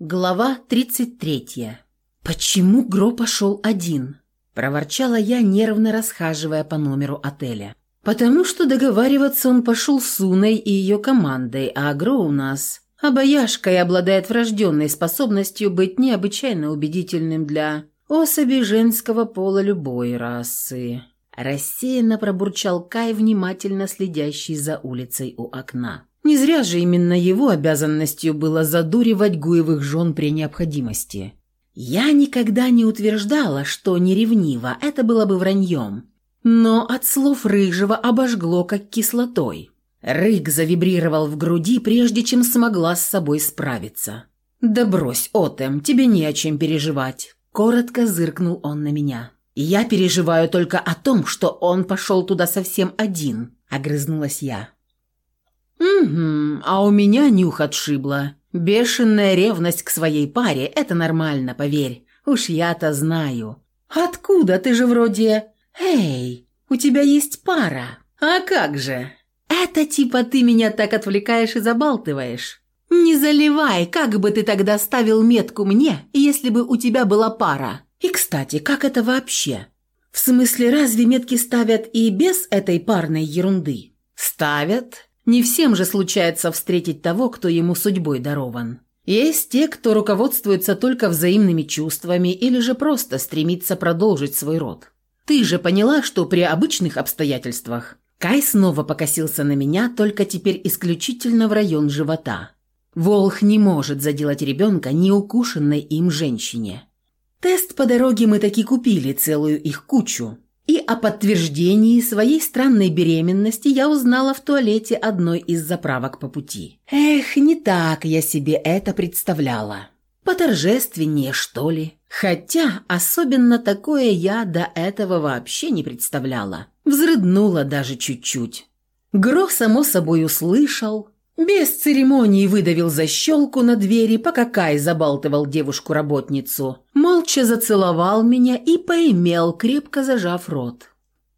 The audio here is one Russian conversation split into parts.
Глава 33. «Почему Гро пошел один?» – проворчала я, нервно расхаживая по номеру отеля. «Потому что договариваться он пошел с Уной и ее командой, а Гро у нас обаяшка и обладает врожденной способностью быть необычайно убедительным для особей женского пола любой расы». Рассеянно пробурчал Кай, внимательно следящий за улицей у окна. Не зря же именно его обязанностью было задуривать Гуевых жен при необходимости. Я никогда не утверждала, что не ревнива, это было бы враньем. Но от слов Рыжего обожгло, как кислотой. Рык завибрировал в груди, прежде чем смогла с собой справиться. «Да брось, Отем, тебе не о чем переживать», – коротко зыркнул он на меня. «Я переживаю только о том, что он пошел туда совсем один», – огрызнулась я. «Угу, а у меня нюх отшибло. Бешеная ревность к своей паре – это нормально, поверь. Уж я-то знаю. Откуда ты же вроде... Эй, у тебя есть пара. А как же? Это типа ты меня так отвлекаешь и забалтываешь. Не заливай, как бы ты тогда ставил метку мне, если бы у тебя была пара. И, кстати, как это вообще? В смысле, разве метки ставят и без этой парной ерунды? Ставят, не всем же случается встретить того, кто ему судьбой дарован. Есть те, кто руководствуется только взаимными чувствами или же просто стремится продолжить свой род. Ты же поняла, что при обычных обстоятельствах Кай снова покосился на меня, только теперь исключительно в район живота. Волх не может заделать ребенка неукушенной им женщине. Тест по дороге мы таки купили целую их кучу, и о подтверждении своей странной беременности я узнала в туалете одной из заправок по пути. Эх, не так я себе это представляла. Поторжественнее, что ли? Хотя особенно такое я до этого вообще не представляла. Взрыднула даже чуть-чуть. Гро, само собой, услышал, без церемонии выдавил защелку на двери, пока Кай забалтывал девушку-работницу. Молча зацеловал меня и поимел, крепко зажав рот.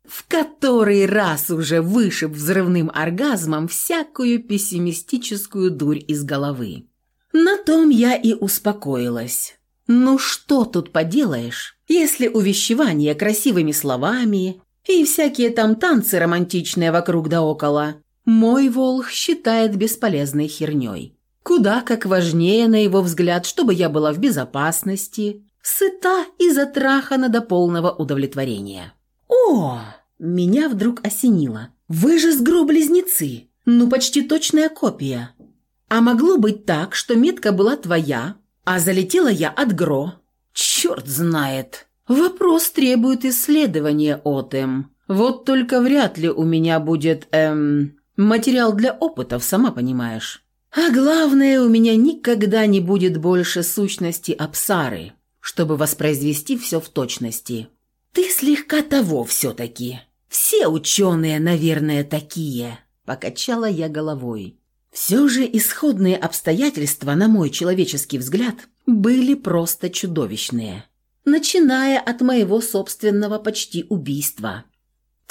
В который раз уже вышиб взрывным оргазмом всякую пессимистическую дурь из головы. На том я и успокоилась. Ну что тут поделаешь, если увещевание красивыми словами и всякие там танцы романтичные вокруг да около мой волх считает бесполезной херней. Куда как важнее, на его взгляд, чтобы я была в безопасности, сыта и затрахана до полного удовлетворения. «О!» – меня вдруг осенило. «Вы же с близнецы Ну, почти точная копия. А могло быть так, что метка была твоя, а залетела я от Гро. Черт знает. Вопрос требует исследования, Отем. Вот только вряд ли у меня будет, эм, Материал для опытов, сама понимаешь. А главное, у меня никогда не будет больше сущности Апсары, чтобы воспроизвести все в точности. Ты слегка того все-таки. Все ученые, наверное, такие. Покачала я головой. Все же исходные обстоятельства, на мой человеческий взгляд, были просто чудовищные. Начиная от моего собственного почти убийства –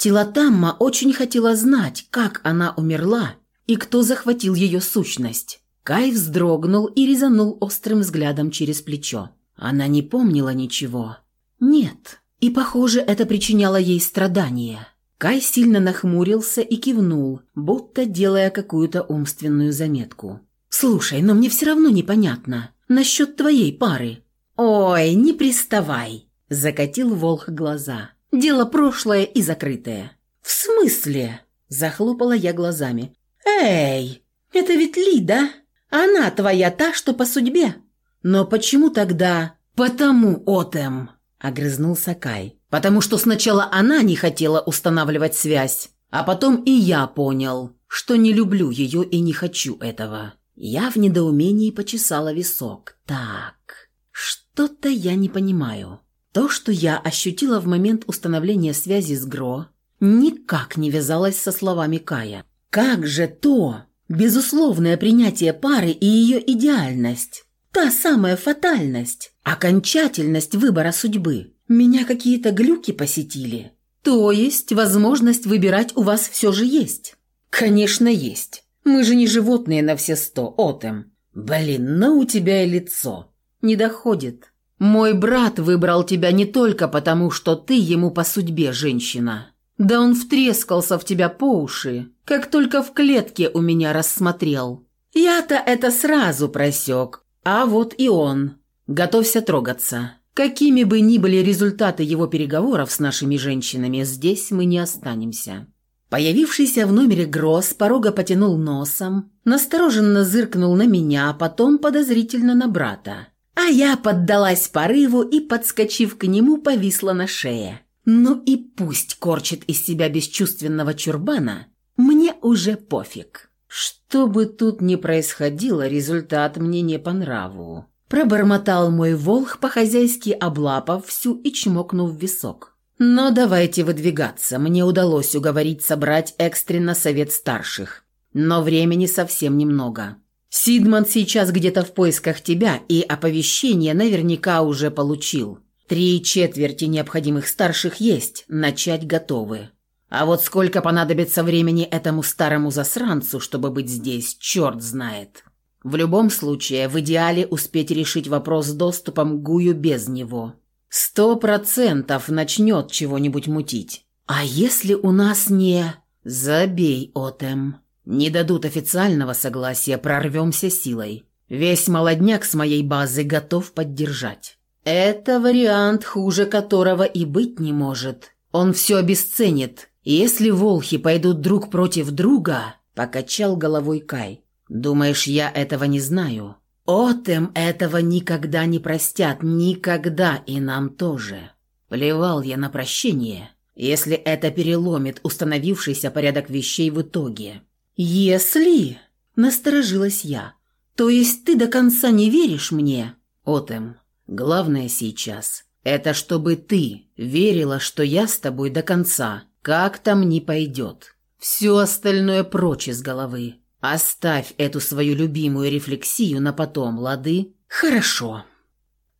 Тилатамма очень хотела знать, как она умерла и кто захватил ее сущность. Кай вздрогнул и резанул острым взглядом через плечо. Она не помнила ничего. Нет. И, похоже, это причиняло ей страдания. Кай сильно нахмурился и кивнул, будто делая какую-то умственную заметку. «Слушай, но мне все равно непонятно. Насчет твоей пары». «Ой, не приставай!» – закатил Волх глаза. Дело прошлое и закрытое». «В смысле?» – захлопала я глазами. «Эй, это ведь Лида. Она твоя та, что по судьбе». «Но почему тогда?» «Потому, Отем», – огрызнулся Кай. «Потому что сначала она не хотела устанавливать связь, а потом и я понял, что не люблю ее и не хочу этого». Я в недоумении почесала висок. «Так, что-то я не понимаю». То, что я ощутила в момент установления связи с Гро, никак не вязалось со словами Кая. Как же то, безусловное принятие пары и ее идеальность, та самая фатальность, окончательность выбора судьбы. Меня какие-то глюки посетили. То есть возможность выбирать у вас все же есть? Конечно, есть. Мы же не животные на все сто, Отем. Блин, ну у тебя и лицо. Не доходит. Мой брат выбрал тебя не только потому, что ты ему по судьбе женщина. Да он втрескался в тебя по уши, как только в клетке у меня рассмотрел. Я-то это сразу просек, а вот и он. Готовься трогаться. Какими бы ни были результаты его переговоров с нашими женщинами, здесь мы не останемся. Появившийся в номере Гросс с порога потянул носом, настороженно зыркнул на меня, а потом подозрительно на брата. А я поддалась порыву и, подскочив к нему, повисла на шее. Ну и пусть корчит из себя бесчувственного чурбана, мне уже пофиг. Что бы тут ни происходило, результат мне не по нраву. Пробормотал мой волх, по-хозяйски облапав всю и чмокнув висок. Но давайте выдвигаться. Мне удалось уговорить собрать экстренно совет старших. Но времени совсем немного. Сидман сейчас где-то в поисках тебя, и оповещение наверняка уже получил. Три четверти необходимых старших есть, начать готовы. А вот сколько понадобится времени этому старому засранцу, чтобы быть здесь, черт знает. В любом случае, в идеале успеть решить вопрос с доступом к Гую без него. Сто процентов начнет чего-нибудь мутить. А если у нас не... Забей, Отем. Не дадут официального согласия, прорвемся силой. Весь молодняк с моей базы готов поддержать. Это вариант, хуже которого и быть не может. Он все обесценит. Если волхи пойдут друг против друга, покачал головой Кай. Думаешь, я этого не знаю? Отем этого никогда не простят, никогда, и нам тоже. Плевал я на прощение, если это переломит установившийся порядок вещей в итоге. Если, насторожилась я, то есть ты до конца не веришь мне? Отем, главное сейчас – это чтобы ты верила, что я с тобой до конца, как там ни пойдет. Все остальное прочь из головы. Оставь эту свою любимую рефлексию на потом, лады? Хорошо.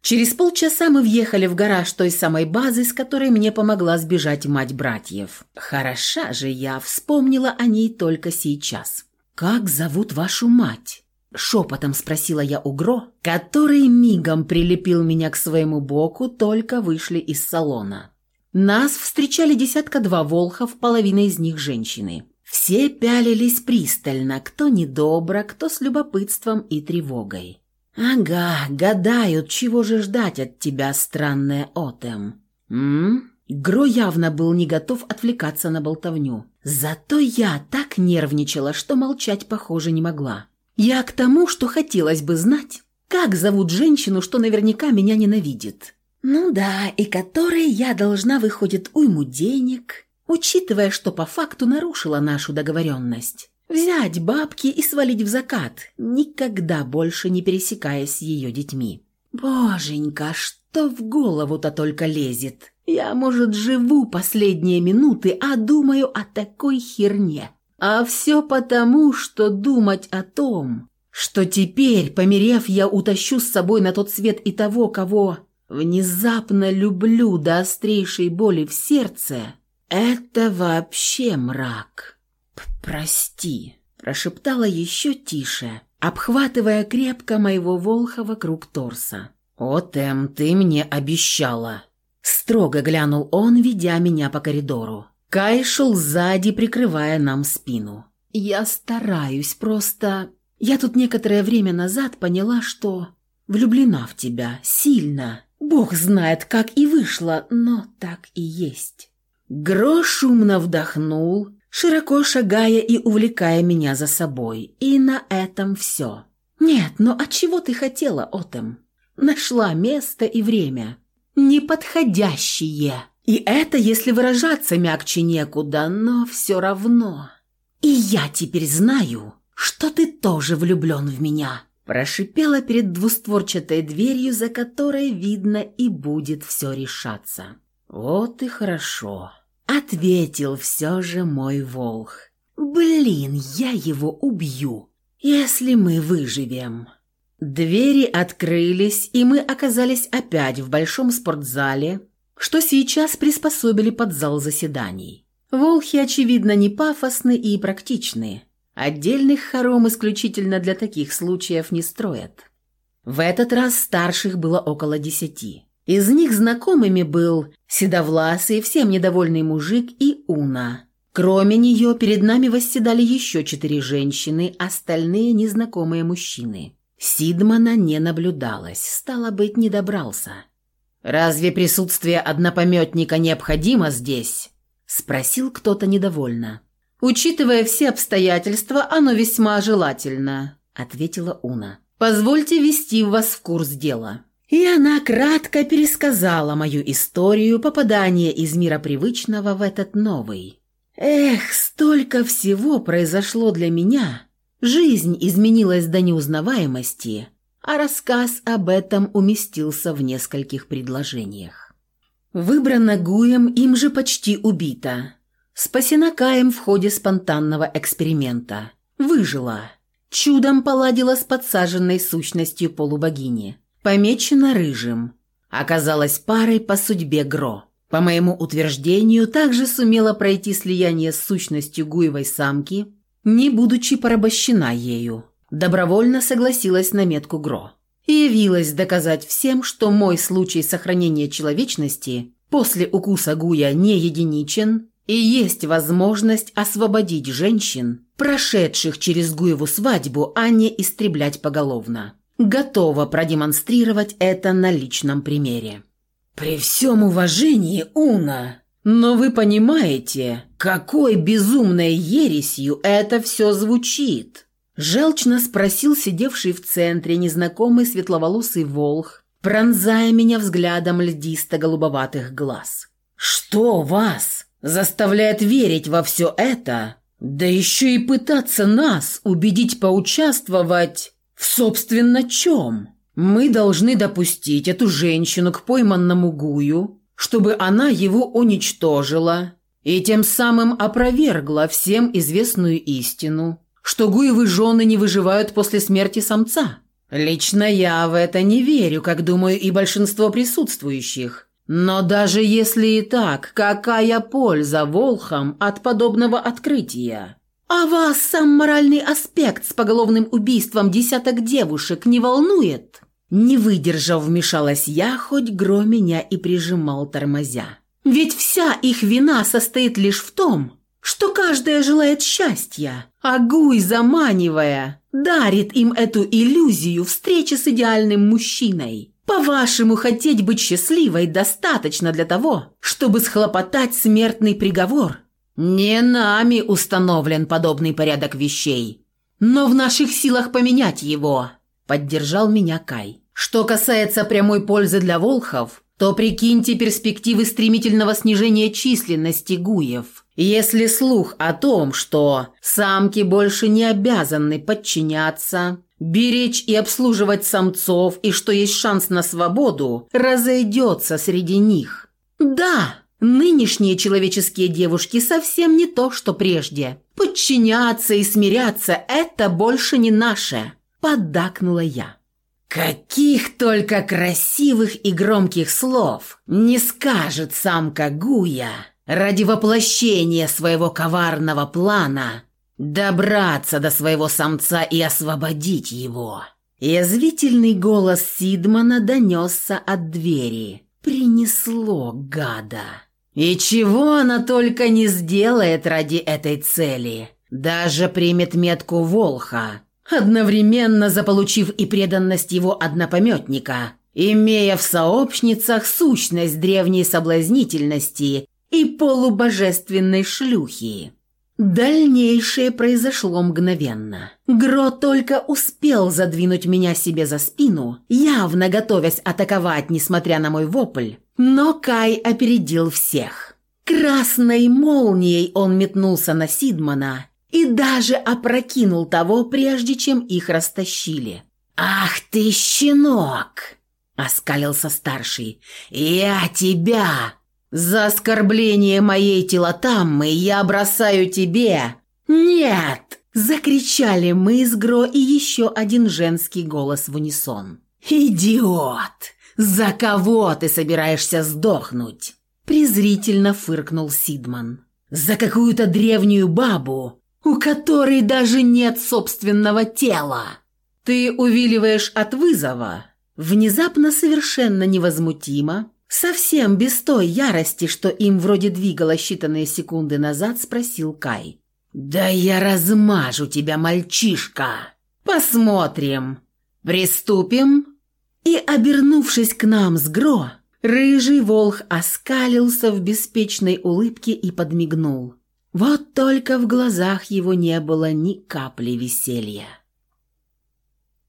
Через полчаса мы въехали в гараж той самой базы, с которой мне помогла сбежать мать братьев. Хороша же я, вспомнила о ней только сейчас. «Как зовут вашу мать?» Шепотом спросила я у Гро, который мигом прилепил меня к своему боку, только вышли из салона. Нас встречали десятка-два волхов, половина из них женщины. Все пялились пристально, кто недобро, кто с любопытством и тревогой. «Ага, гадают, чего же ждать от тебя, странная Отем?» «М?» Гро явно был не готов отвлекаться на болтовню. Зато я так нервничала, что молчать, похоже, не могла. Я к тому, что хотелось бы знать, как зовут женщину, что наверняка меня ненавидит. Ну да, и которой я должна, выходит, уйму денег, учитывая, что по факту нарушила нашу договоренность. Взять бабки и свалить в закат, никогда больше не пересекаясь с ее детьми. Боженька, что в голову-то только лезет. Я, может, живу последние минуты, а думаю о такой херне. А все потому, что думать о том, что теперь, померев, я утащу с собой на тот свет и того, кого внезапно люблю до острейшей боли в сердце, «Это вообще мрак». «Прости», – прошептала еще тише, обхватывая крепко моего волха вокруг торса. «О, Тэм, ты мне обещала!» Строго глянул он, ведя меня по коридору. Кай шел сзади, прикрывая нам спину. «Я стараюсь, просто...» Я тут некоторое время назад поняла, что влюблена в тебя, сильно. Бог знает, как и вышло, но так и есть. Гро шумно вдохнул, широко шагая и увлекая меня за собой. И на этом все. «Нет, но от чего ты хотела, Отем?» «Нашла место и время. Неподходящие. И это, если выражаться мягче некуда, но все равно. И я теперь знаю, что ты тоже влюблен в меня». Прошипела перед двустворчатой дверью, за которой, видно, и будет все решаться. «Вот и хорошо». Ответил все же мой волх. Блин, я его убью, если мы выживем. Двери открылись, и мы оказались опять в большом спортзале, что сейчас приспособили под зал заседаний. Волхи, очевидно, не пафосны и практичны. Отдельных хором исключительно для таких случаев не строят. В этот раз старших было около десяти. Из них знакомыми был седовласый, всем недовольный мужик и Уна. Кроме нее перед нами восседали еще четыре женщины, остальные незнакомые мужчины. Сидмана не наблюдалось, стало быть, не добрался. «Разве присутствие однопометника необходимо здесь?» – спросил кто-то недовольно. «Учитывая все обстоятельства, оно весьма желательно», – ответила Уна. «Позвольте ввести вас в курс дела». И она кратко пересказала мою историю попадания из мира привычного в этот новый. Эх, столько всего произошло для меня. Жизнь изменилась до неузнаваемости, а рассказ об этом уместился в нескольких предложениях. Выбрана Гуем, им же почти убита. Спасена Каем в ходе спонтанного эксперимента. Выжила. Чудом поладила с подсаженной сущностью полубогини. Помечена рыжим. Оказалась парой по судьбе Гро. По моему утверждению, также сумела пройти слияние с сущностью гуевой самки, не будучи порабощена ею добровольно согласилась на метку Гро. И явилась доказать всем, что мой случай сохранения человечности после укуса Гуя не единичен и есть возможность освободить женщин, прошедших через Гуеву свадьбу, а не истреблять поголовно. Готова продемонстрировать это на личном примере. «При всем уважении, Уна, но вы понимаете, какой безумной ересью это все звучит!» Желчно спросил сидевший в центре незнакомый светловолосый волх, пронзая меня взглядом льдисто-голубоватых глаз. «Что вас заставляет верить во все это? Да еще и пытаться нас убедить поучаствовать собственно чем? Мы должны допустить эту женщину к пойманному Гую, чтобы она его уничтожила и тем самым опровергла всем известную истину» что гуевы жены не выживают после смерти самца. Лично я в это не верю, как думаю и большинство присутствующих. Но даже если и так, какая польза волхам от подобного открытия? А вас сам моральный аспект с поголовным убийством десяток девушек не волнует? Не выдержав, вмешалась я, хоть Гро меня и прижимал тормозя. Ведь вся их вина состоит лишь в том, что каждая желает счастья, а Гуй, заманивая, дарит им эту иллюзию встречи с идеальным мужчиной. По-вашему, хотеть быть счастливой достаточно для того, чтобы схлопотать смертный приговор? Не нами установлен подобный порядок вещей. Но в наших силах поменять его, поддержал меня Кай. Что касается прямой пользы для волхов, то прикиньте перспективы стремительного снижения численности гуев. Если слух о том, что самки больше не обязаны подчиняться, беречь и обслуживать самцов и что есть шанс на свободу, разойдется среди них. Да, нынешние человеческие девушки совсем не то, что прежде. Подчиняться и смиряться – это больше не наше, поддакнула я. Каких только красивых и громких слов не скажет самка Гуя ради воплощения своего коварного плана добраться до своего самца и освободить его. Язвительный голос Сидмана донесся от двери. Принесло гада. И чего она только не сделает ради этой цели. Даже примет метку Волха, одновременно заполучив и преданность его однопометника, имея в сообщницах сущность древней соблазнительности и полубожественной шлюхи. Дальнейшее произошло мгновенно. Гро только успел задвинуть меня себе за спину, явно готовясь атаковать, несмотря на мой вопль, но Кай опередил всех. Красной молнией он метнулся на Сидмана и даже опрокинул того, прежде чем их растащили. «Ах ты, щенок!» — оскалился старший. «Я тебя!» «За оскорбление моей телотаммы я бросаю тебе...» «Нет!» – закричали мы с Гро и еще один женский голос в унисон. «Идиот! За кого ты собираешься сдохнуть?» Презрительно фыркнул Сидман. «За какую-то древнюю бабу, у которой даже нет собственного тела. Ты увиливаешь от вызова. Внезапно совершенно невозмутимо, совсем без той ярости, что им вроде двигало считанные секунды назад, спросил Кай. «Да я размажу тебя, мальчишка! Посмотрим! Приступим!» И, обернувшись к нам с Гро, рыжий волх оскалился в беспечной улыбке и подмигнул. Вот только в глазах его не было ни капли веселья.